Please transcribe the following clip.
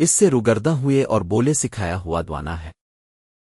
اس سے روگردہ ہوئے اور بولے سکھایا ہوا دوانا ہے۔